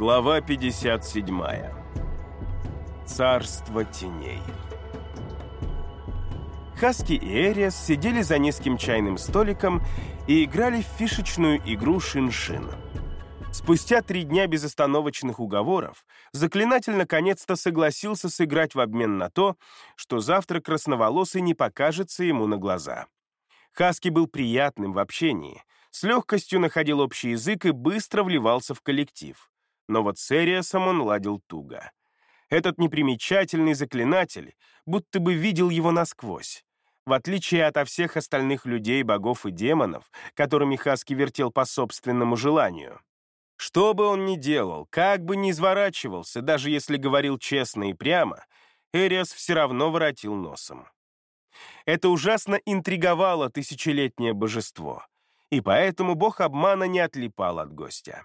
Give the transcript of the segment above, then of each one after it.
Глава 57. Царство теней. Хаски и Эриас сидели за низким чайным столиком и играли в фишечную игру «Шин-Шин». Спустя три дня безостановочных уговоров заклинатель наконец-то согласился сыграть в обмен на то, что завтра красноволосый не покажется ему на глаза. Хаски был приятным в общении, с легкостью находил общий язык и быстро вливался в коллектив. Но вот с Эриасом он ладил туго. Этот непримечательный заклинатель будто бы видел его насквозь. В отличие от всех остальных людей, богов и демонов, которыми Хаски вертел по собственному желанию. Что бы он ни делал, как бы ни изворачивался, даже если говорил честно и прямо, Эриас все равно воротил носом. Это ужасно интриговало тысячелетнее божество, и поэтому бог обмана не отлипал от гостя.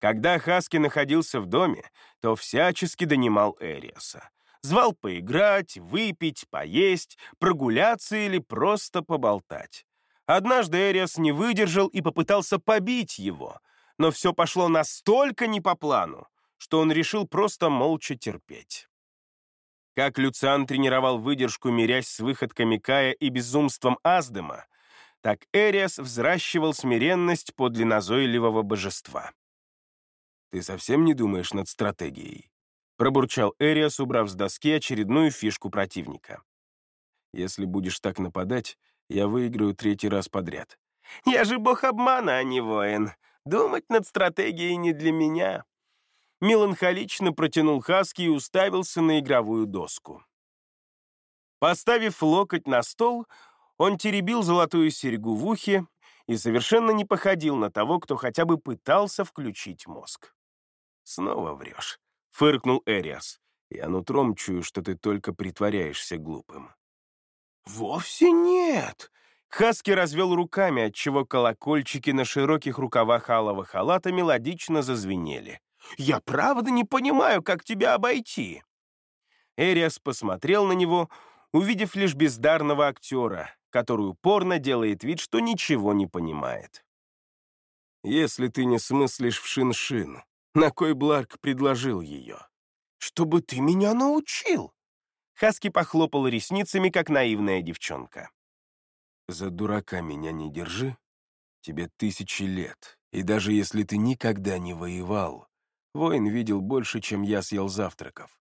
Когда Хаски находился в доме, то всячески донимал Эриаса. Звал поиграть, выпить, поесть, прогуляться или просто поболтать. Однажды Эриас не выдержал и попытался побить его — но все пошло настолько не по плану, что он решил просто молча терпеть. Как Люциан тренировал выдержку, мирясь с выходками Кая и безумством Аздема, так Эриас взращивал смиренность подле назойливого божества. «Ты совсем не думаешь над стратегией?» — пробурчал Эриас, убрав с доски очередную фишку противника. «Если будешь так нападать, я выиграю третий раз подряд». «Я же бог обмана, а не воин. Думать над стратегией не для меня. Меланхолично протянул Хаски и уставился на игровую доску. Поставив локоть на стол, он теребил золотую серьгу в ухе и совершенно не походил на того, кто хотя бы пытался включить мозг. «Снова врешь», — фыркнул Эриас. «Я нутром чую, что ты только притворяешься глупым». «Вовсе нет», Хаски развел руками, отчего колокольчики на широких рукавах алого халата мелодично зазвенели. «Я правда не понимаю, как тебя обойти!» Эриас посмотрел на него, увидев лишь бездарного актера, который упорно делает вид, что ничего не понимает. «Если ты не смыслишь в шин-шин, на кой Бларк предложил ее?» «Чтобы ты меня научил!» Хаски похлопал ресницами, как наивная девчонка. За дурака меня не держи. Тебе тысячи лет, и даже если ты никогда не воевал, воин видел больше, чем я съел завтраков.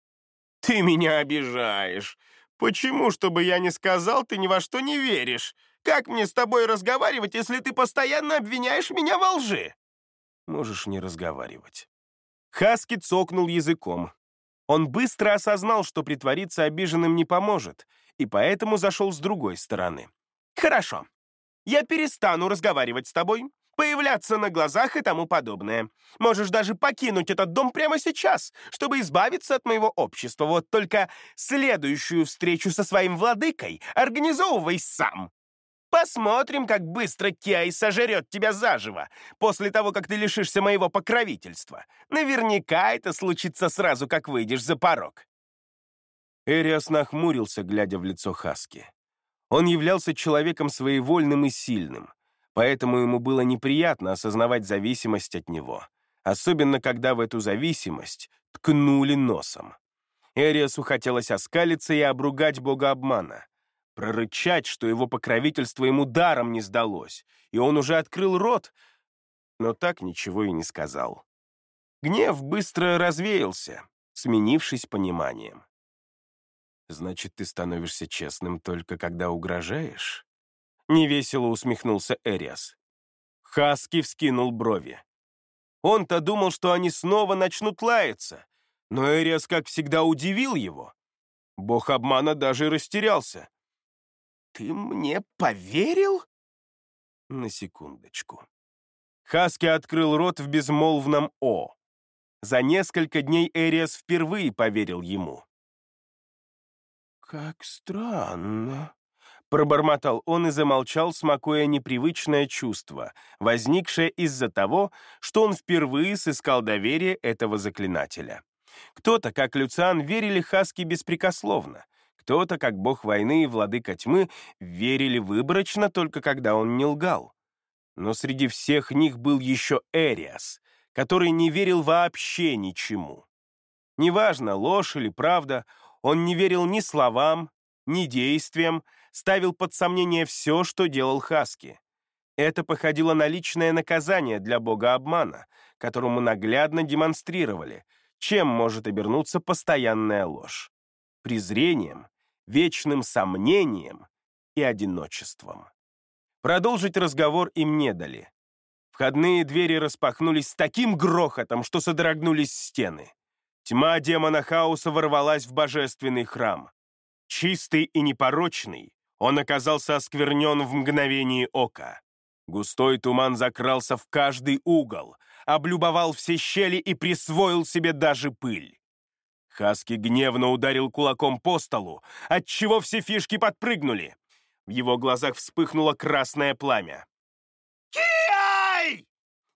Ты меня обижаешь. Почему, чтобы я не сказал, ты ни во что не веришь? Как мне с тобой разговаривать, если ты постоянно обвиняешь меня во лжи? Можешь не разговаривать. Хаски цокнул языком. Он быстро осознал, что притвориться обиженным не поможет, и поэтому зашел с другой стороны. Хорошо. Я перестану разговаривать с тобой, появляться на глазах и тому подобное. Можешь даже покинуть этот дом прямо сейчас, чтобы избавиться от моего общества. Вот только следующую встречу со своим владыкой организовывай сам. Посмотрим, как быстро Киай сожрет тебя заживо, после того, как ты лишишься моего покровительства. Наверняка это случится сразу, как выйдешь за порог». Эриас нахмурился, глядя в лицо Хаски. Он являлся человеком своевольным и сильным, поэтому ему было неприятно осознавать зависимость от него, особенно когда в эту зависимость ткнули носом. Эриасу хотелось оскалиться и обругать бога обмана, прорычать, что его покровительство ему даром не сдалось, и он уже открыл рот, но так ничего и не сказал. Гнев быстро развеялся, сменившись пониманием. Значит, ты становишься честным только когда угрожаешь? Невесело усмехнулся Эриас. Хаски вскинул брови. Он-то думал, что они снова начнут лаяться, но Эриас, как всегда, удивил его. Бог обмана даже растерялся. «Ты мне поверил?» На секундочку. Хаски открыл рот в безмолвном «О». За несколько дней Эриас впервые поверил ему. «Как странно», — пробормотал он и замолчал, смакуя непривычное чувство, возникшее из-за того, что он впервые сыскал доверие этого заклинателя. Кто-то, как Люциан, верили Хаски беспрекословно, кто-то, как бог войны и владыка тьмы, верили выборочно только когда он не лгал. Но среди всех них был еще Эриас, который не верил вообще ничему. Неважно, ложь или правда, он не верил ни словам, ни действиям, ставил под сомнение все, что делал Хаски. Это походило на личное наказание для бога обмана, которому наглядно демонстрировали, чем может обернуться постоянная ложь. Презрением, вечным сомнением и одиночеством. Продолжить разговор им не дали. Входные двери распахнулись с таким грохотом, что содрогнулись стены. Тьма демона хаоса ворвалась в божественный храм. Чистый и непорочный, он оказался осквернен в мгновение ока. Густой туман закрался в каждый угол, облюбовал все щели и присвоил себе даже пыль. Хаски гневно ударил кулаком по столу, отчего все фишки подпрыгнули. В его глазах вспыхнуло красное пламя. «Киай!»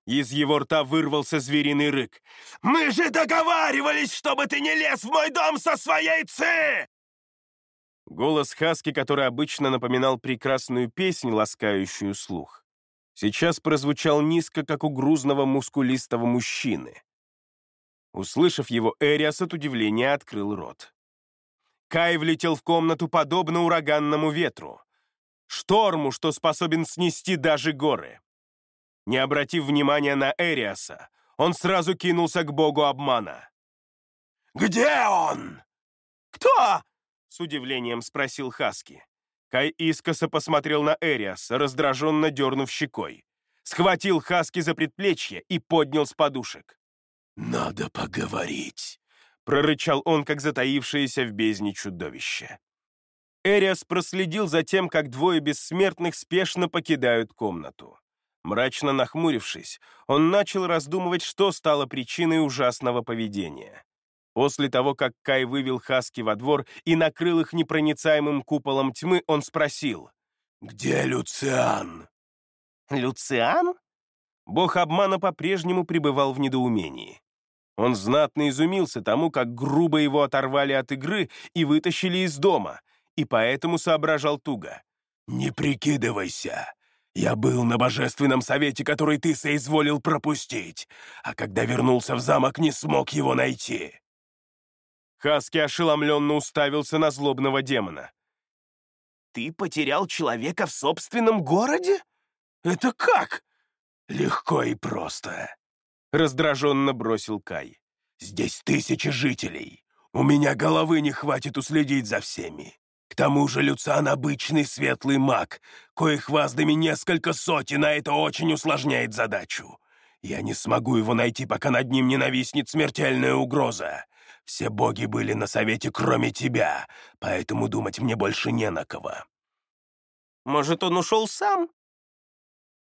Из его рта вырвался звериный рык. «Мы же договаривались, чтобы ты не лез в мой дом со своей ци!» Голос Хаски, который обычно напоминал прекрасную песнь, ласкающую слух, сейчас прозвучал низко, как у грузного мускулистого мужчины. Услышав его, Эриас от удивления открыл рот. Кай влетел в комнату подобно ураганному ветру. Шторму, что способен снести даже горы. Не обратив внимания на Эриаса, он сразу кинулся к богу обмана. «Где он?» «Кто?» — с удивлением спросил Хаски. Кай искоса посмотрел на Эриаса, раздраженно дернув щекой. Схватил Хаски за предплечье и поднял с подушек. «Надо поговорить», — прорычал он, как затаившееся в бездне чудовище. Эриас проследил за тем, как двое бессмертных спешно покидают комнату. Мрачно нахмурившись, он начал раздумывать, что стало причиной ужасного поведения. После того, как Кай вывел Хаски во двор и накрыл их непроницаемым куполом тьмы, он спросил. «Где Люциан?» «Люциан?» Бог обмана по-прежнему пребывал в недоумении. Он знатно изумился тому, как грубо его оторвали от игры и вытащили из дома, и поэтому соображал туго. «Не прикидывайся. Я был на божественном совете, который ты соизволил пропустить, а когда вернулся в замок, не смог его найти». Хаски ошеломленно уставился на злобного демона. «Ты потерял человека в собственном городе? Это как?» «Легко и просто», — раздраженно бросил Кай. «Здесь тысячи жителей. У меня головы не хватит уследить за всеми. К тому же Люциан обычный светлый маг, коих ваздами несколько сотен, а это очень усложняет задачу. Я не смогу его найти, пока над ним не нависнет смертельная угроза. Все боги были на совете, кроме тебя, поэтому думать мне больше не на кого». «Может, он ушел сам?»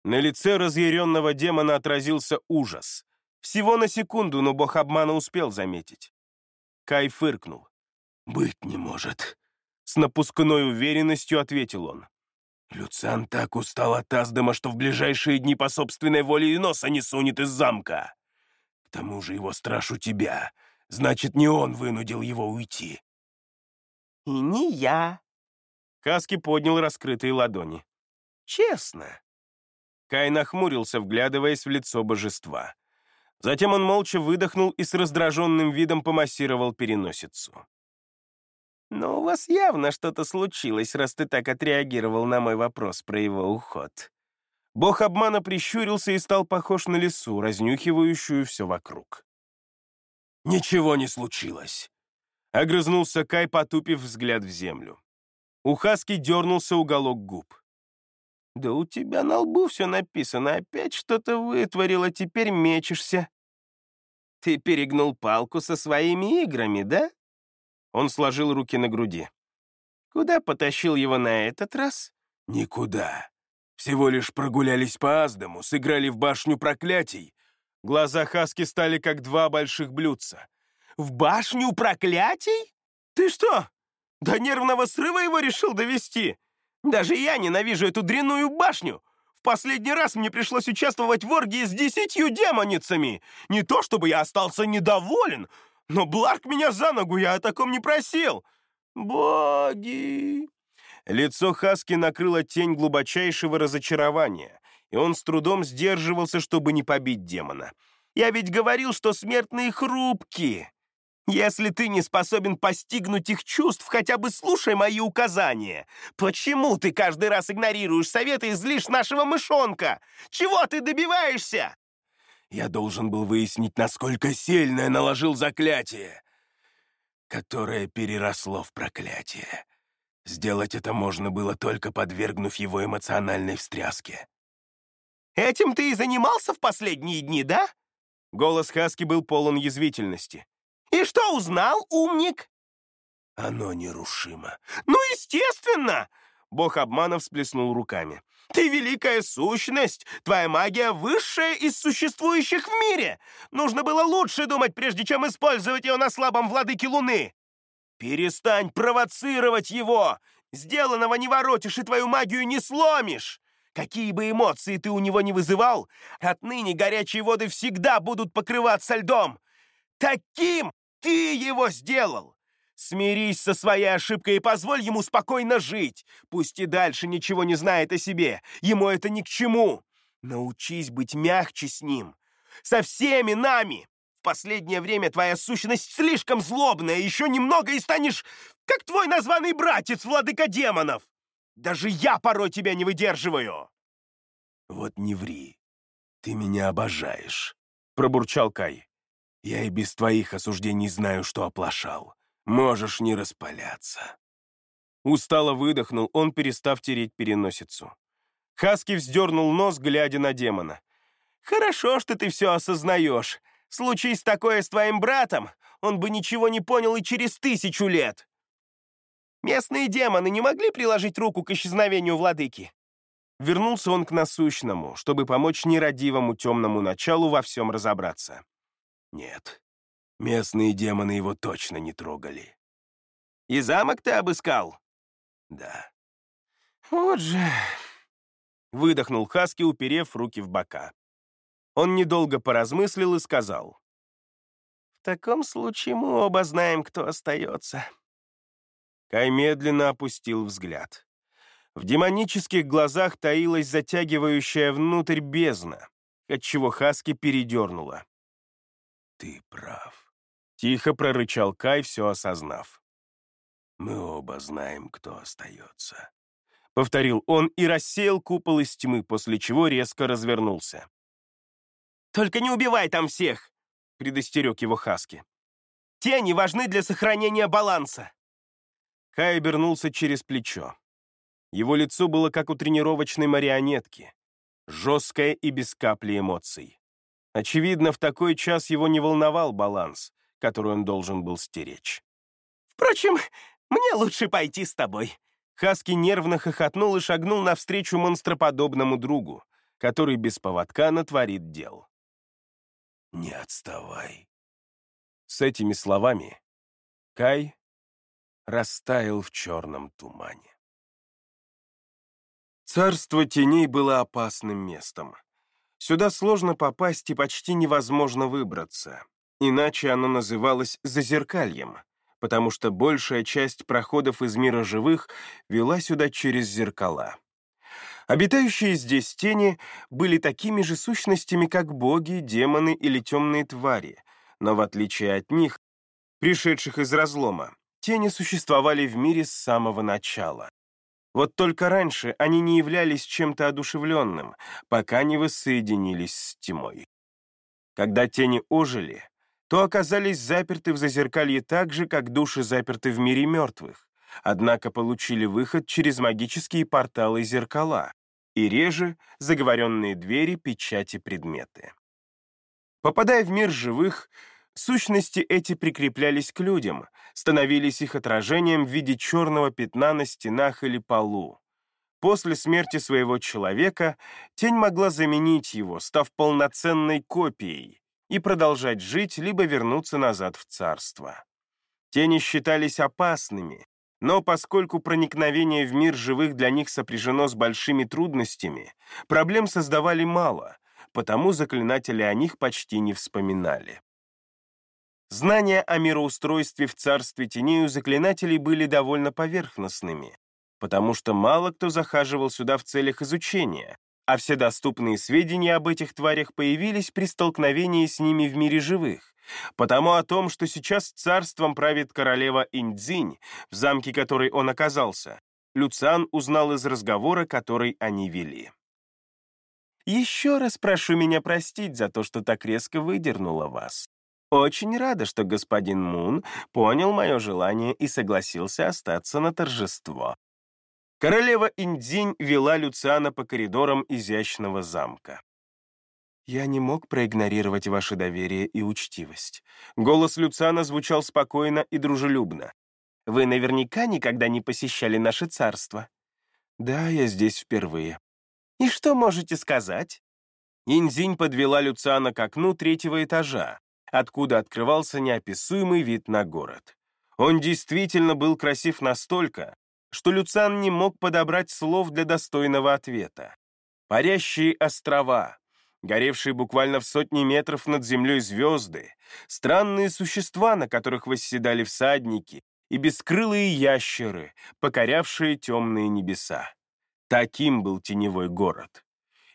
На лице разъяренного демона отразился ужас. Всего на секунду, но бог обмана успел заметить. Кай фыркнул. «Быть не может. С напускной уверенностью ответил он. «Люциан так устал от Аздема, что в ближайшие дни по собственной воле и носа не сунет из замка. К тому же его страж у тебя. Значит, не он вынудил его уйти». «И не я». Каски поднял раскрытые ладони. «Честно». Кай нахмурился, вглядываясь в лицо божества. Затем он молча выдохнул и с раздраженным видом помассировал переносицу. Но у вас явно что-то случилось, раз ты так отреагировал на мой вопрос про его уход. Бог обмана прищурился и стал похож на лису, разнюхивающую все вокруг. «Ничего не случилось», — огрызнулся Кай, потупив взгляд в землю. У Хаски дернулся уголок губ. «Да у тебя на лбу все написано, опять что-то вытворила, теперь мечешься. Ты перегнул палку со своими играми, да?» Он сложил руки на груди. «Куда потащил его на этот раз?» «Никуда. Всего лишь прогулялись по Аздаму, сыграли в башню проклятий». Глаза Хаски стали как два больших блюдца. «В башню проклятий? Ты что, до нервного срыва его решил довести? Даже я ненавижу эту дрянную башню!» Последний раз мне пришлось участвовать в оргии с десятью демоницами. Не то чтобы я остался недоволен, но Бларк меня за ногу, я о таком не просил. Боги!» Лицо Хаски накрыло тень глубочайшего разочарования, и он с трудом сдерживался, чтобы не побить демона. Я ведь говорил, что смертные хрупкие. Если ты не способен постигнуть их чувств, хотя бы слушай мои указания. Почему ты каждый раз игнорируешь советы и злишь нашего мышонка? Чего ты добиваешься?» Я должен был выяснить, насколько сильно я наложил заклятие, которое переросло в проклятие. Сделать это можно было только подвергнув его эмоциональной встряске. «Этим ты и занимался в последние дни, да?» Голос Хаски был полон язвительности. «И что узнал, умник?» «Оно нерушимо». «Ну, естественно!» Бог обманов всплеснул руками. «Ты великая сущность! Твоя магия высшая из существующих в мире! Нужно было лучше думать, прежде чем использовать ее на слабом владыке Луны! Перестань провоцировать его! Сделанного не воротишь и твою магию не сломишь! Какие бы эмоции ты у него не вызывал, отныне горячие воды всегда будут покрываться льдом! Таким ты его сделал! Смирись со своей ошибкой и позволь ему спокойно жить. Пусть и дальше ничего не знает о себе. Ему это ни к чему. Научись быть мягче с ним. Со всеми нами. В последнее время твоя сущность слишком злобная. Еще немного и станешь, как твой названный братец, владыка демонов. Даже я порой тебя не выдерживаю. Вот не ври. Ты меня обожаешь, пробурчал Кай. Я и без твоих осуждений знаю, что оплошал. Можешь не распаляться». Устало выдохнул он, перестав тереть переносицу. Хаски вздернул нос, глядя на демона. «Хорошо, что ты все осознаешь. Случись такое с твоим братом, он бы ничего не понял и через тысячу лет. Местные демоны не могли приложить руку к исчезновению владыки?» Вернулся он к насущному, чтобы помочь нерадивому темному началу во всем разобраться. «Нет, Местные демоны его точно не трогали. «И замок ты обыскал?» «Да». «Вот же...» Выдохнул Хаски, уперев руки в бока. Он недолго поразмыслил и сказал. «В таком случае мы оба знаем, кто остается». Кай медленно опустил взгляд. В демонических глазах таилась затягивающая внутрь бездна, отчего Хаски передернула. «Ты прав», Тихо прорычал Кай, все осознав. «Мы оба знаем, кто остается», — повторил он и рассеял купол из тьмы, после чего резко развернулся. «Только не убивай там всех!» — предостерег его Хаски. «Тени важны для сохранения баланса!» Кай обернулся через плечо. Его лицо было как у тренировочной марионетки, жесткое и без капли эмоций. Очевидно, в такой час его не волновал баланс, которую он должен был стеречь. «Впрочем, мне лучше пойти с тобой». Хаски нервно хохотнул и шагнул навстречу монстроподобному другу, который без поводка натворит дел. «Не отставай». С этими словами Кай растаял в черном тумане. Царство теней было опасным местом. Сюда сложно попасть и почти невозможно выбраться. Иначе оно называлось «зазеркальем», потому что большая часть проходов из мира живых вела сюда через зеркала. Обитающие здесь тени были такими же сущностями, как боги, демоны или темные твари, но в отличие от них, пришедших из разлома, тени существовали в мире с самого начала. Вот только раньше они не являлись чем-то одушевленным, пока не воссоединились с тьмой. Когда тени ожили, то оказались заперты в зазеркалье так же, как души заперты в мире мертвых, однако получили выход через магические порталы зеркала и реже заговоренные двери, печати, предметы. Попадая в мир живых, сущности эти прикреплялись к людям, становились их отражением в виде черного пятна на стенах или полу. После смерти своего человека тень могла заменить его, став полноценной копией, и продолжать жить, либо вернуться назад в царство. Тени считались опасными, но поскольку проникновение в мир живых для них сопряжено с большими трудностями, проблем создавали мало, потому заклинатели о них почти не вспоминали. Знания о мироустройстве в царстве теней у заклинателей были довольно поверхностными, потому что мало кто захаживал сюда в целях изучения, а все доступные сведения об этих тварях появились при столкновении с ними в мире живых. Потому о том, что сейчас царством правит королева Индзинь, в замке которой он оказался, Люциан узнал из разговора, который они вели. «Еще раз прошу меня простить за то, что так резко выдернула вас. Очень рада, что господин Мун понял мое желание и согласился остаться на торжество. Королева Индзинь вела Люциана по коридорам изящного замка. «Я не мог проигнорировать ваше доверие и учтивость». Голос Люциана звучал спокойно и дружелюбно. «Вы наверняка никогда не посещали наше царство». «Да, я здесь впервые». «И что можете сказать?» Инзинь подвела Люциана к окну третьего этажа, откуда открывался неописуемый вид на город. Он действительно был красив настолько, что Люцан не мог подобрать слов для достойного ответа. Парящие острова, горевшие буквально в сотни метров над землей звезды, странные существа, на которых восседали всадники, и бескрылые ящеры, покорявшие темные небеса. Таким был теневой город.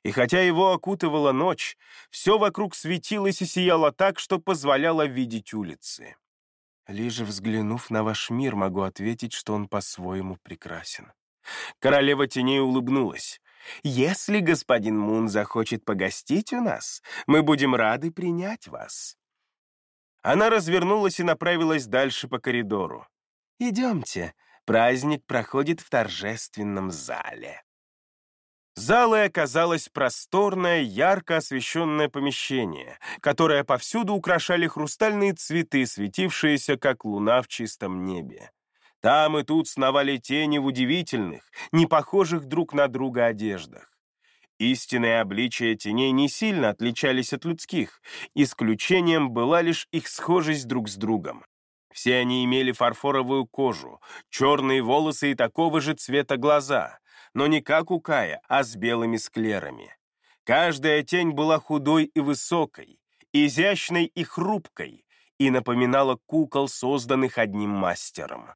И хотя его окутывала ночь, все вокруг светилось и сияло так, что позволяло видеть улицы. Лишь взглянув на ваш мир, могу ответить, что он по-своему прекрасен. Королева теней улыбнулась. «Если господин Мун захочет погостить у нас, мы будем рады принять вас». Она развернулась и направилась дальше по коридору. «Идемте, праздник проходит в торжественном зале». Залой оказалось просторное, ярко освещенное помещение, которое повсюду украшали хрустальные цветы, светившиеся, как луна в чистом небе. Там и тут сновали тени в удивительных, не похожих друг на друга одеждах. Истинные обличия теней не сильно отличались от людских, исключением была лишь их схожесть друг с другом. Все они имели фарфоровую кожу, черные волосы и такого же цвета глаза, но не как у Кая, а с белыми склерами. Каждая тень была худой и высокой, изящной и хрупкой, и напоминала кукол, созданных одним мастером.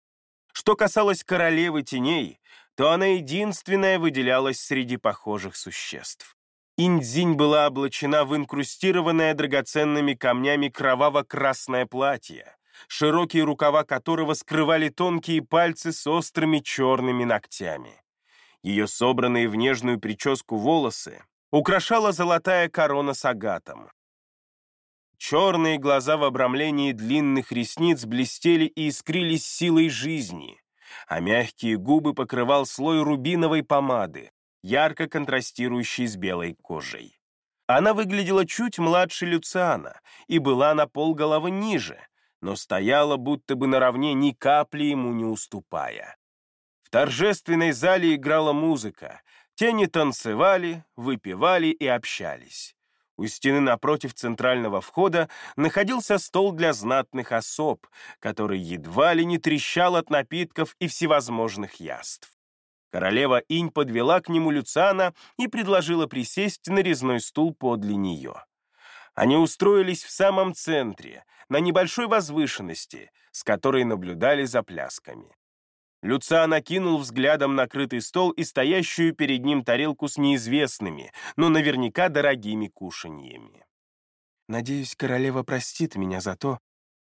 Что касалось королевы теней, то она единственная выделялась среди похожих существ. Индзинь была облачена в инкрустированное драгоценными камнями кроваво-красное платье, широкие рукава которого скрывали тонкие пальцы с острыми черными ногтями. Ее собранные в нежную прическу волосы украшала золотая корона с агатом. Черные глаза в обрамлении длинных ресниц блестели и искрились силой жизни, а мягкие губы покрывал слой рубиновой помады, ярко контрастирующий с белой кожей. Она выглядела чуть младше Люциана и была на полголовы ниже, но стояла будто бы наравне, ни капли ему не уступая торжественной зале играла музыка, тени танцевали, выпивали и общались. У стены напротив центрального входа находился стол для знатных особ, который едва ли не трещал от напитков и всевозможных яств. Королева Инь подвела к нему Люцана и предложила присесть на резной стул подле нее. Они устроились в самом центре, на небольшой возвышенности, с которой наблюдали за плясками. Люциан окинул взглядом накрытый стол и стоящую перед ним тарелку с неизвестными, но наверняка дорогими кушаньями. «Надеюсь, королева простит меня за то,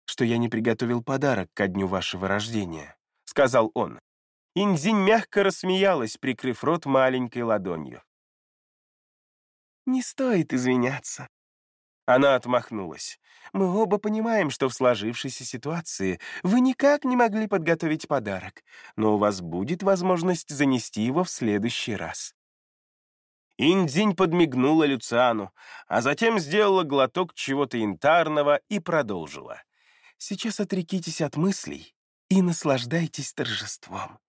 что я не приготовил подарок ко дню вашего рождения», — сказал он. Инзинь мягко рассмеялась, прикрыв рот маленькой ладонью. «Не стоит извиняться. Она отмахнулась. «Мы оба понимаем, что в сложившейся ситуации вы никак не могли подготовить подарок, но у вас будет возможность занести его в следующий раз». Индзинь подмигнула Люциану, а затем сделала глоток чего-то янтарного и продолжила. «Сейчас отрекитесь от мыслей и наслаждайтесь торжеством.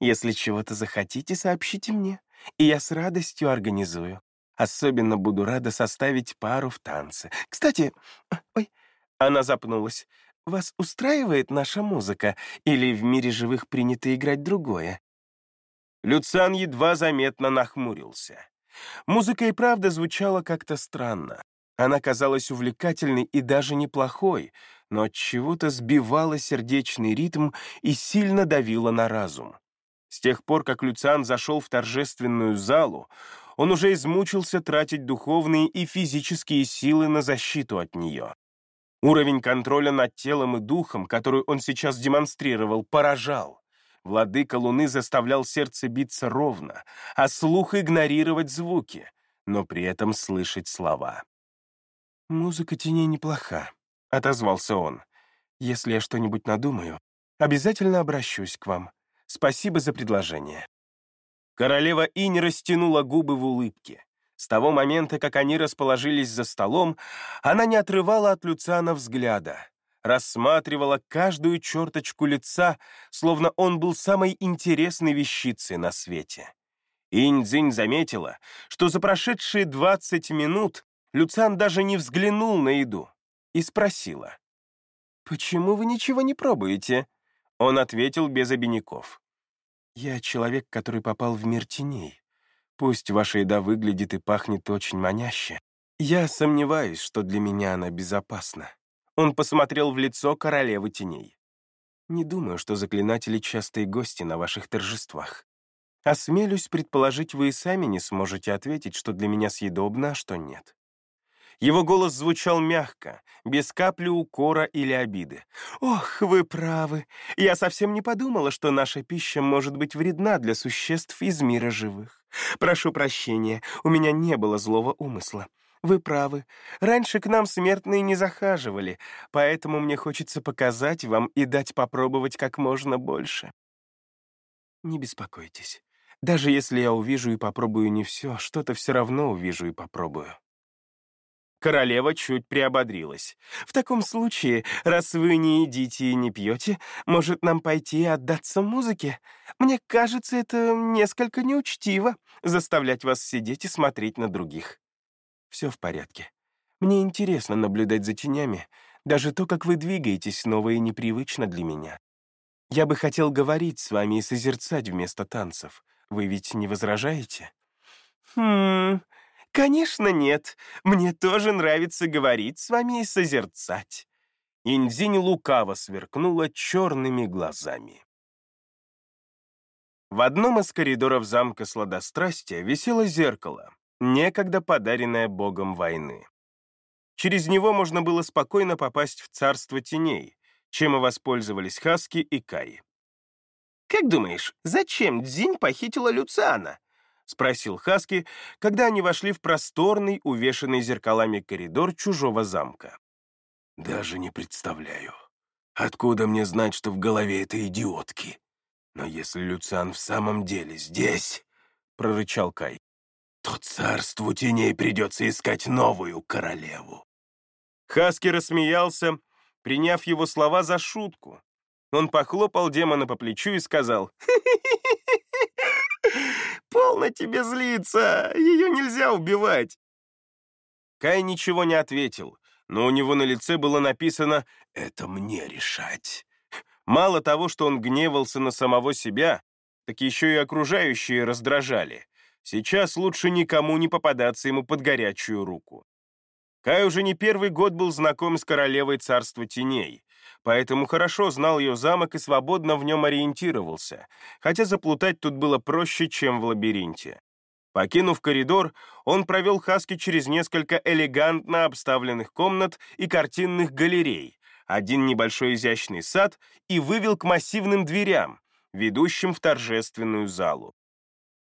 Если чего-то захотите, сообщите мне, и я с радостью организую. Особенно буду рада составить пару в танце. Кстати, ой, она запнулась. Вас устраивает наша музыка, или в мире живых принято играть другое? Люциан едва заметно нахмурился. Музыка и правда звучала как-то странно. Она казалась увлекательной и даже неплохой, но от чего-то сбивала сердечный ритм и сильно давила на разум. С тех пор, как Люциан зашел в торжественную залу, Он уже измучился тратить духовные и физические силы на защиту от нее. Уровень контроля над телом и духом, который он сейчас демонстрировал, поражал. Владыка Луны заставлял сердце биться ровно, а слух игнорировать звуки, но при этом слышать слова. «Музыка теней неплоха», — отозвался он. «Если я что-нибудь надумаю, обязательно обращусь к вам. Спасибо за предложение». Королева Инь растянула губы в улыбке. С того момента, как они расположились за столом, она не отрывала от Люциана взгляда, рассматривала каждую черточку лица, словно он был самой интересной вещицей на свете. Инь-Дзинь заметила, что за прошедшие 20 минут Люциан даже не взглянул на еду и спросила. «Почему вы ничего не пробуете?» Он ответил без обиняков. «Я человек, который попал в мир теней. Пусть ваша еда выглядит и пахнет очень маняще, я сомневаюсь, что для меня она безопасна». Он посмотрел в лицо королевы теней. «Не думаю, что заклинатели частые гости на ваших торжествах. Осмелюсь предположить, вы и сами не сможете ответить, что для меня съедобно, а что нет. Его голос звучал мягко, без капли укора или обиды. «Ох, вы правы. Я совсем не подумала, что наша пища может быть вредна для существ из мира живых. Прошу прощения, у меня не было злого умысла. Вы правы. Раньше к нам смертные не захаживали, поэтому мне хочется показать вам и дать попробовать как можно больше. Не беспокойтесь. Даже если я увижу и попробую не все, что-то все равно увижу и попробую. Королева чуть приободрилась. «В таком случае, раз вы не едите и не пьете, может, нам пойти отдаться музыке? Мне кажется, это несколько неучтиво — заставлять вас сидеть и смотреть на других». «Все в порядке. Мне интересно наблюдать за тенями. Даже то, как вы двигаетесь, новое и непривычно для меня. Я бы хотел говорить с вами и созерцать вместо танцев. Вы ведь не возражаете?» «Хм...» «Конечно нет. Мне тоже нравится говорить с вами и созерцать». Индзинь лукаво сверкнула черными глазами. В одном из коридоров замка сладострастия висело зеркало, некогда подаренное богом войны. Через него можно было спокойно попасть в царство теней, чем и воспользовались Хаски и Кай. «Как думаешь, зачем Дзинь похитила Люциана?» — спросил Хаски, когда они вошли в просторный, увешанный зеркалами коридор чужого замка. «Даже не представляю. Откуда мне знать, что в голове этой идиотки? Но если Люциан в самом деле здесь, — прорычал Кай, — то царству теней придется искать новую королеву». Хаски рассмеялся, приняв его слова за шутку. Он похлопал демона по плечу и сказал, «Полно тебе злиться! Ее нельзя убивать!» Кай ничего не ответил, но у него на лице было написано «Это мне решать». Мало того, что он гневался на самого себя, так еще и окружающие раздражали. Сейчас лучше никому не попадаться ему под горячую руку. Кай уже не первый год был знаком с королевой царства теней, поэтому хорошо знал ее замок и свободно в нем ориентировался, хотя заплутать тут было проще, чем в лабиринте. Покинув коридор, он провел Хаски через несколько элегантно обставленных комнат и картинных галерей, один небольшой изящный сад и вывел к массивным дверям, ведущим в торжественную залу.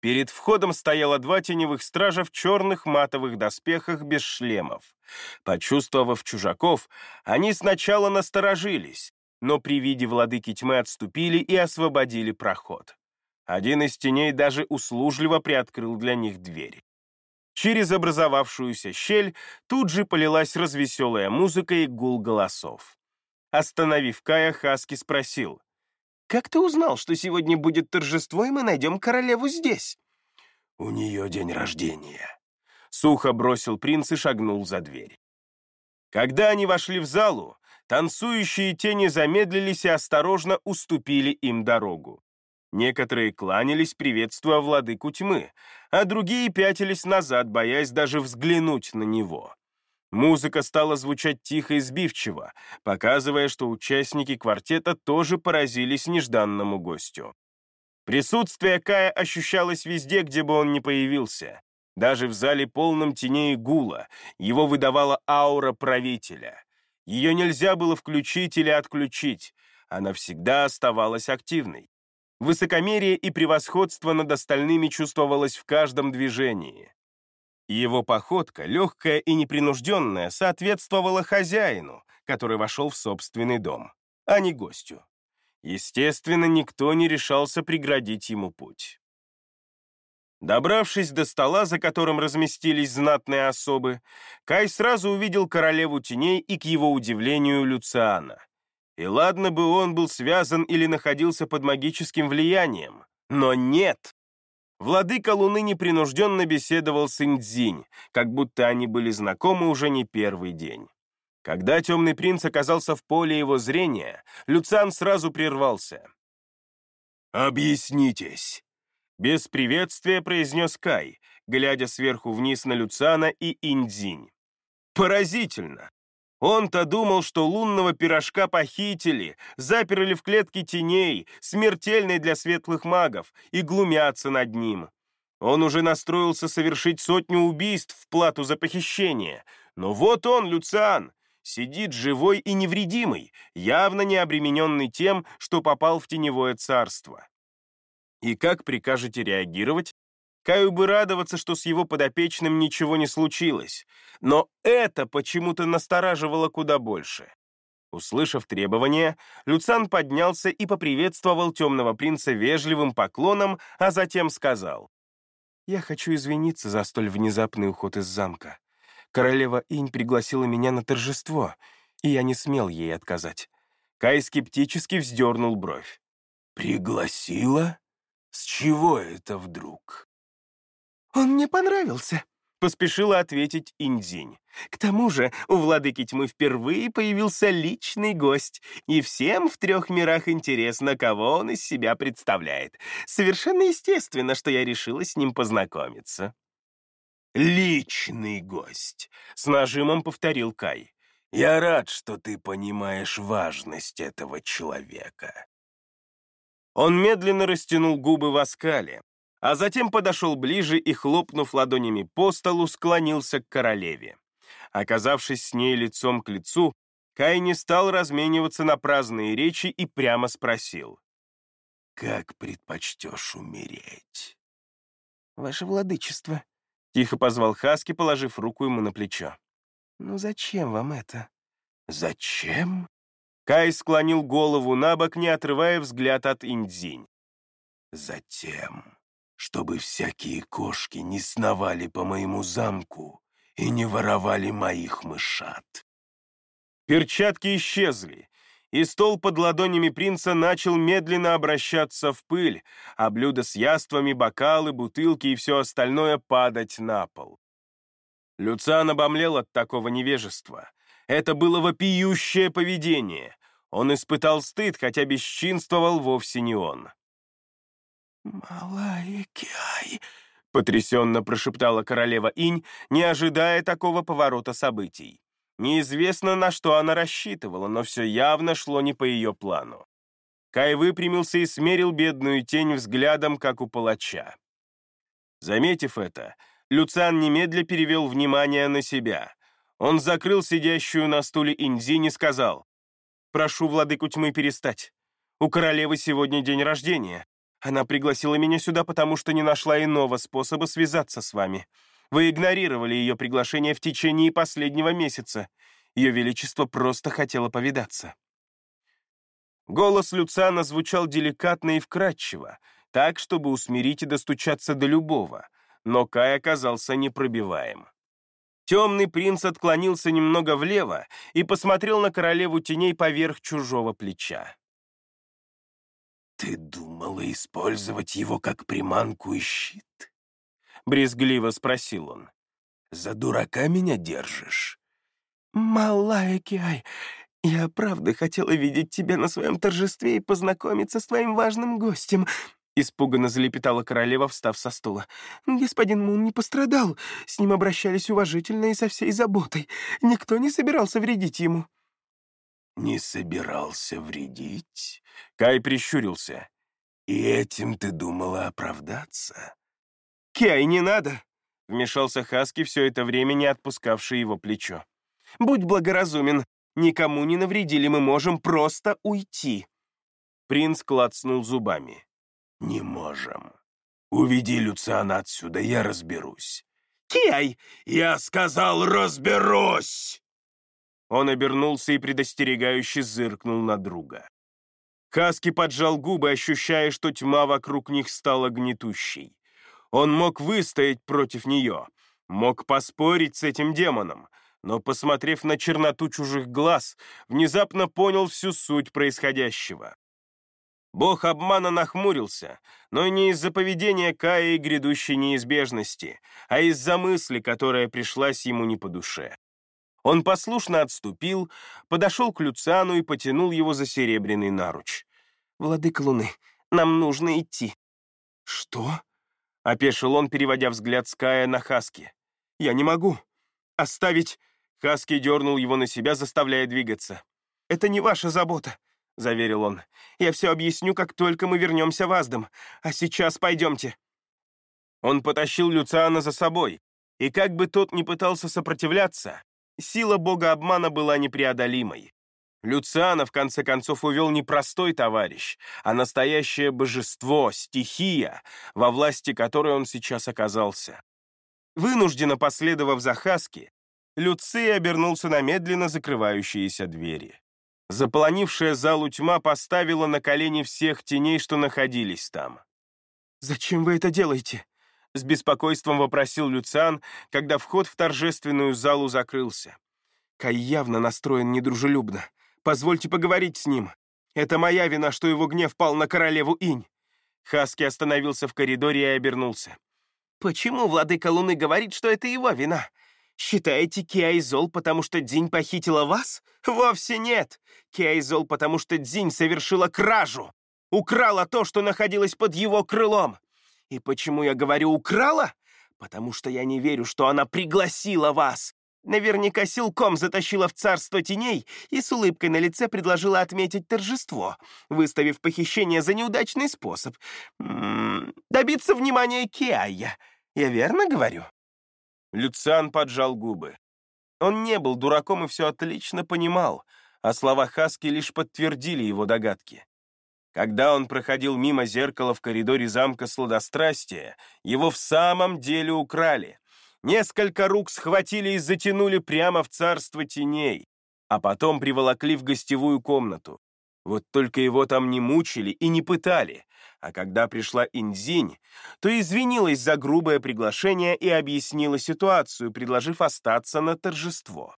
Перед входом стояло два теневых стража в черных матовых доспехах без шлемов. Почувствовав чужаков, они сначала насторожились, но при виде владыки тьмы отступили и освободили проход. Один из теней даже услужливо приоткрыл для них дверь. Через образовавшуюся щель тут же полилась развеселая музыка и гул голосов. Остановив Кая, Хаски спросил, как ты узнал, что сегодня будет торжество, и мы найдем королеву здесь?» «У нее день рождения», — сухо бросил принц и шагнул за дверь. Когда они вошли в залу, танцующие тени замедлились и осторожно уступили им дорогу. Некоторые кланялись, приветствуя владыку тьмы, а другие пятились назад, боясь даже взглянуть на него. Музыка стала звучать тихо и сбивчиво, показывая, что участники квартета тоже поразились нежданному гостю. Присутствие Кая ощущалось везде, где бы он ни появился. Даже в зале полном теней гула его выдавала аура правителя. Ее нельзя было включить или отключить, она всегда оставалась активной. Высокомерие и превосходство над остальными чувствовалось в каждом движении. Его походка, легкая и непринужденная, соответствовала хозяину, который вошел в собственный дом, а не гостю. Естественно, никто не решался преградить ему путь. Добравшись до стола, за которым разместились знатные особы, Кай сразу увидел королеву теней и, к его удивлению, Люциана. И ладно бы он был связан или находился под магическим влиянием, но нет. Владыка Луны непринужденно беседовал с Индзинь, как будто они были знакомы уже не первый день. Когда темный принц оказался в поле его зрения, Люциан сразу прервался. «Объяснитесь!» Без приветствия произнес Кай, глядя сверху вниз на Люцана и Индзинь. Поразительно! Он-то думал, что лунного пирожка похитили, заперли в клетке теней, смертельной для светлых магов, и глумятся над ним. Он уже настроился совершить сотню убийств в плату за похищение. Но вот он, Люциан, сидит живой и невредимый, явно не обремененный тем, что попал в теневое царство. И как прикажете реагировать? Каю бы радоваться, что с его подопечным ничего не случилось, но это почему-то настораживало куда больше. Услышав требования, Люцан поднялся и поприветствовал темного принца вежливым поклоном, а затем сказал, «Я хочу извиниться за столь внезапный уход из замка. Королева Инь пригласила меня на торжество, и я не смел ей отказать». Кай скептически вздернул бровь. «Пригласила?» С чего это вдруг? Он мне понравился, поспешила ответить Индзинь. К тому же у владыки тьмы впервые появился личный гость, и всем в трех мирах интересно, кого он из себя представляет. Совершенно естественно, что я решила с ним познакомиться. «Личный гость», — с нажимом повторил Кай. «Я рад, что ты понимаешь важность этого человека. Он медленно растянул губы в оскале, а затем подошел ближе и, хлопнув ладонями по столу, склонился к королеве. Оказавшись с ней лицом к лицу, Кай не стал размениваться на праздные речи и прямо спросил. «Как предпочтешь умереть?» «Ваше владычество», — тихо позвал Хаски, положив руку ему на плечо. «Ну зачем вам это?» «Зачем?» Кай склонил голову на бок, не отрывая взгляд от Индзинь. «Затем, чтобы всякие кошки не сновали по моему замку и не воровали моих мышат». Перчатки исчезли, и стол под ладонями принца начал медленно обращаться в пыль, а блюда с яствами, бокалы, бутылки и все остальное падать на пол. Люциан обомлел от такого невежества — это было вопиющее поведение. Он испытал стыд, хотя бесчинствовал вовсе не он. «Малая Киай», — потрясенно прошептала королева Инь, не ожидая такого поворота событий. Неизвестно, на что она рассчитывала, но все явно шло не по ее плану. Кай выпрямился и смерил бедную тень взглядом, как у палача. Заметив это, Люциан немедля перевел внимание на себя. Он закрыл сидящую на стуле Индзинь и сказал, «Прошу владыку тьмы перестать. У королевы сегодня день рождения. Она пригласила меня сюда, потому что не нашла иного способа связаться с вами. Вы игнорировали ее приглашение в течение последнего месяца. Ее Величество просто хотело повидаться». Голос Люцана звучал деликатно и вкрадчиво, так, чтобы усмирить и достучаться до любого, но Кай оказался непробиваем. Темный принц отклонился немного влево и посмотрел на королеву теней поверх чужого плеча. «Ты думала использовать его как приманку и щит?» — брезгливо спросил он. «За дурака меня держишь?» «Малая Киай, я правда хотела видеть тебя на своем торжестве и познакомиться с твоим важным гостем», Испуганно залепетала королева, встав со стула. «Господин Мун не пострадал. С ним обращались уважительно и со всей заботой. Никто не собирался вредить ему». «Не собирался вредить?» Кай прищурился. «И этим ты думала оправдаться?» «Кай, не надо!» — вмешался Хаски, все это время не отпускавший его плечо. «Будь благоразумен, никому не навредили, мы можем просто уйти». Принц клацнул зубами. «Не можем. Уведи Люциана отсюда, я разберусь». «Кей!» «Я сказал, разберусь!» Он обернулся и предостерегающе зыркнул на друга. Хаски поджал губы, ощущая, что тьма вокруг них стала гнетущей. Он мог выстоять против нее, мог поспорить с этим демоном, но, посмотрев на черноту чужих глаз, внезапно понял всю суть происходящего. Бог обмана нахмурился, но не из-за поведения Кая и грядущей неизбежности, а из-за мысли, которая пришлась ему не по душе. Он послушно отступил, подошел к Люциану и потянул его за серебряный наруч. «Владыка Луны, нам нужно идти». «Что?» — опешил он, переводя взгляд с Кая на Хаски. «Я не могу. Оставить...» Хаски дернул его на себя, заставляя двигаться. «Это не ваша забота», — заверил он. «Я все объясню, как только мы вернемся в Аздам. А сейчас пойдемте». Он потащил Люциана за собой, и как бы тот ни пытался сопротивляться, сила бога обмана была непреодолимой. Люциана, в конце концов, увел не простой товарищ, а настоящее божество, стихия, во власти которой он сейчас оказался. Вынужденно последовав за Хаски, Люций обернулся на медленно закрывающиеся двери. Заполонившая залу тьма поставила на колени всех теней, что находились там. «Зачем вы это делаете?» — с беспокойством вопросил Люциан, когда вход в торжественную залу закрылся. Кай явно настроен недружелюбно. Позвольте поговорить с ним. Это моя вина, что его гнев пал на королеву Инь». Хаски остановился в коридоре и обернулся. «Почему владыка Луны говорит, что это его вина? Считаете, Киай зол, потому что Дзинь похитила вас? Вовсе нет. Киай зол, потому что Дзинь совершила кражу. Украла то, что находилось под его крылом. И почему я говорю «украла»? Потому что я не верю, что она пригласила вас. Наверняка силком затащила в царство теней и с улыбкой на лице предложила отметить торжество, выставив похищение за неудачный способ. М м-м, -м, добиться внимания Киая. Я верно говорю? Люциан поджал губы. Он не был дураком и все отлично понимал, а слова Хаски лишь подтвердили его догадки. Когда он проходил мимо зеркала в коридоре замка сладострастия, его в самом деле украли. Несколько рук схватили и затянули прямо в царство теней, а потом приволокли в гостевую комнату. Вот только его там не мучили и не пытали, а когда пришла Инзинь, то извинилась за грубое приглашение и объяснила ситуацию, предложив остаться на торжество.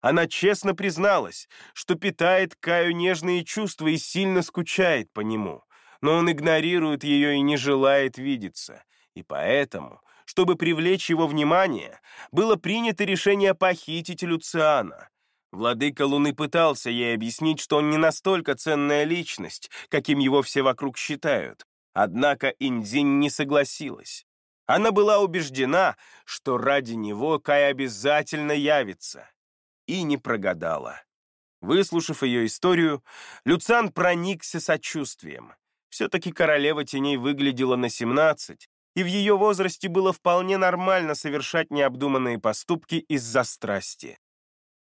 Она честно призналась, что питает Каю нежные чувства и сильно скучает по нему, но он игнорирует ее и не желает видеться, и поэтому чтобы привлечь его внимание, было принято решение похитить Люциана. Владыка Луны пытался ей объяснить, что он не настолько ценная личность, каким его все вокруг считают. Однако Индзинь не согласилась. Она была убеждена, что ради него Кай обязательно явится. И не прогадала. Выслушав ее историю, Люциан проникся сочувствием. Все-таки королева теней выглядела на 17, и в ее возрасте было вполне нормально совершать необдуманные поступки из-за страсти.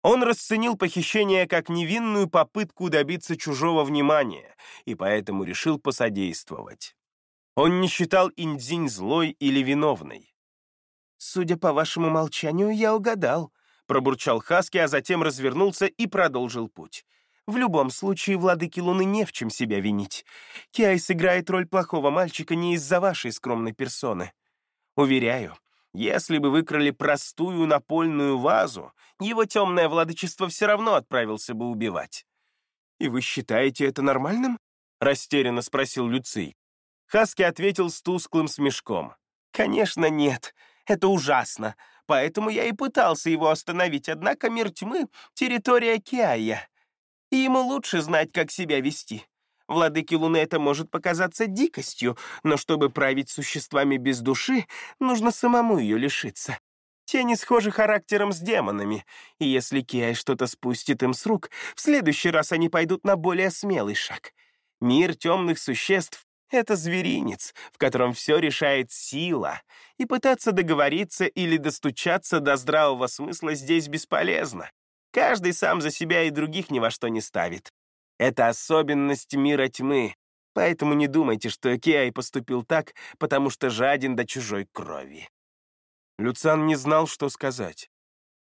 Он расценил похищение как невинную попытку добиться чужого внимания и поэтому решил посодействовать. Он не считал Индзинь злой или виновной. «Судя по вашему молчанию, я угадал», — пробурчал Хаски, а затем развернулся и продолжил путь. В любом случае, владыки Луны не в чем себя винить. Киай сыграет роль плохого мальчика не из-за вашей скромной персоны. Уверяю, если бы выкрали простую напольную вазу, его темное владычество все равно отправился бы убивать. «И вы считаете это нормальным?» — растерянно спросил Люций. Хаски ответил с тусклым смешком. «Конечно нет, это ужасно, поэтому я и пытался его остановить, однако мир тьмы — территория Киая и ему лучше знать, как себя вести. Владыке Луны это может показаться дикостью, но чтобы править существами без души, нужно самому ее лишиться. Те не схожи характером с демонами, и если Киай что-то спустит им с рук, в следующий раз они пойдут на более смелый шаг. Мир темных существ Это зверинец, в котором все решает сила, и пытаться договориться или достучаться до здравого смысла здесь бесполезно. Каждый сам за себя и других ни во что не ставит. Это особенность мира тьмы, поэтому не думайте, что Киай поступил так, потому что жаден до чужой крови. Люцан не знал, что сказать.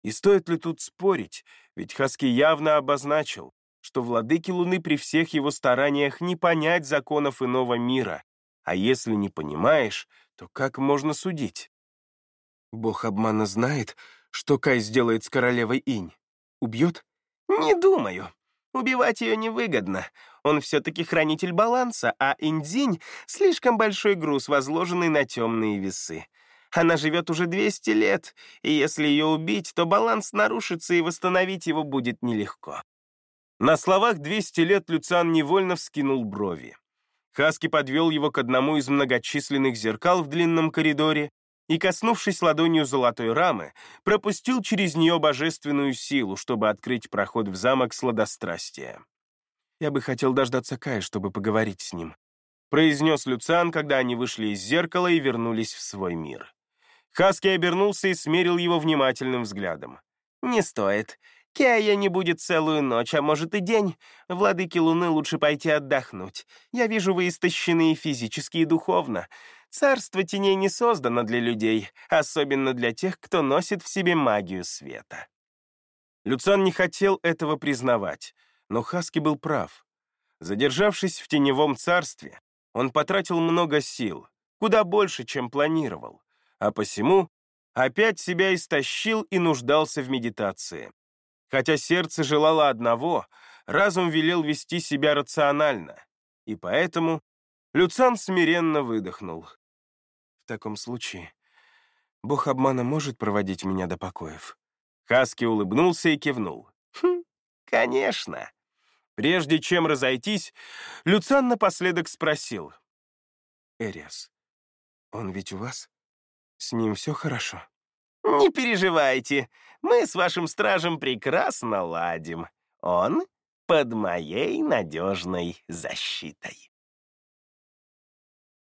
И стоит ли тут спорить, ведь Хаски явно обозначил, что владыке Луны при всех его стараниях не понять законов иного мира, а если не понимаешь, то как можно судить? Бог обмана знает, что Кай сделает с королевой Инь. Убьет? Не думаю. Убивать ее невыгодно. Он все-таки хранитель баланса, а Индзинь — слишком большой груз, возложенный на темные весы. Она живет уже 200 лет, и если ее убить, то баланс нарушится, и восстановить его будет нелегко. На словах «200 лет» Люциан невольно вскинул брови. Хаски подвел его к одному из многочисленных зеркал в длинном коридоре и, коснувшись ладонью золотой рамы, пропустил через нее божественную силу, чтобы открыть проход в замок сладострастия. «Я бы хотел дождаться Кая, чтобы поговорить с ним», произнес Люциан, когда они вышли из зеркала и вернулись в свой мир. Хаски обернулся и смерил его внимательным взглядом. «Не стоит. Кея не будет целую ночь, а может и день. Владыке Луны лучше пойти отдохнуть. Я вижу, вы истощены и физически, и духовно. Царство теней не создано для людей, особенно для тех, кто носит в себе магию света». Люцан не хотел этого признавать, но Хаски был прав. Задержавшись в теневом царстве, он потратил много сил, куда больше, чем планировал, а посему опять себя истощил и нуждался в медитации. Хотя сердце желало одного, разум велел вести себя рационально, и поэтому Люцан смиренно выдохнул. В таком случае бог обмана может проводить меня до покоев. Хаски улыбнулся и кивнул. «Хм, конечно». Прежде чем разойтись, Люцан напоследок спросил. «Эриас, он ведь у вас? С ним все хорошо?» «Не переживайте, мы с вашим стражем прекрасно ладим. Он под моей надежной защитой».